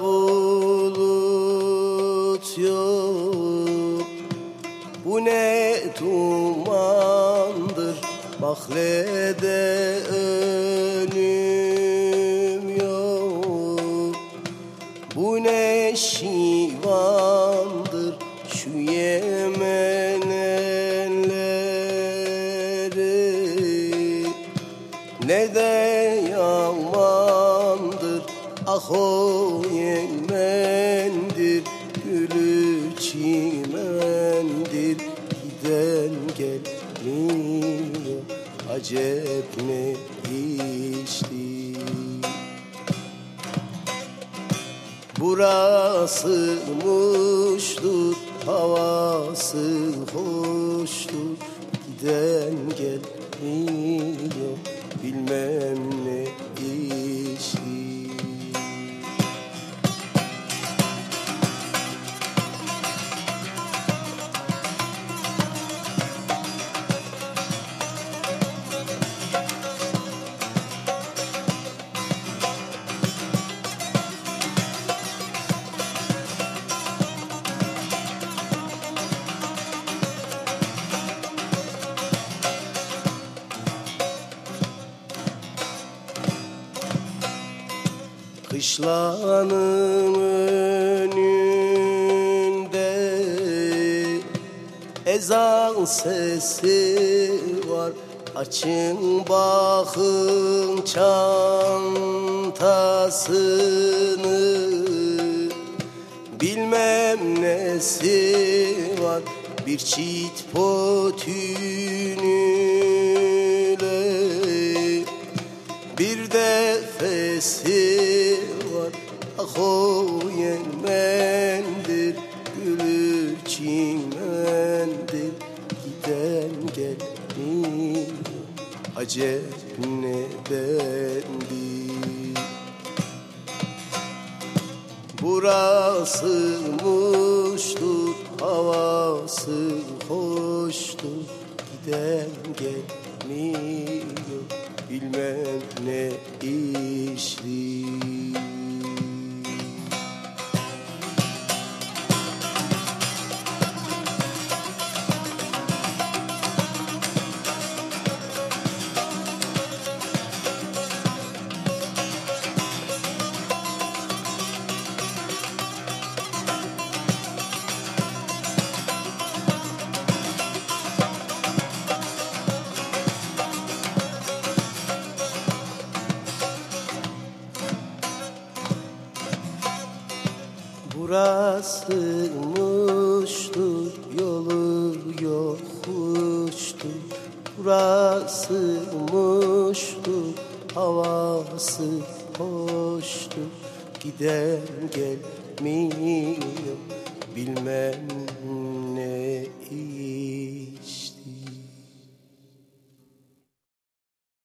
bulut yok. Bu ne dumandır? Mahlede önüm yok. Bu ne şivandır? Şu Yemen elleri Ne de yamandır Ah o Yemen'dir Gülü çimendir. Giden gelmiyor Acep ne işti? Burası muştur, havası hoştur Kışlanın önünde ezan sesi var. Açın bakın çantasını. Bilmem nesi var. Bir çift potünüyle bir defesi var Ah o Yemen'dir Gülü Giden gelmiyor Acep nedendir Burası muştur Havası hoştur. Giden gelmiyor Bilmem ne işli Burası muştur, yolu yokuştur. Burası muştur, havası hoştur. Giden gelmiyor, bilmem ne iyi.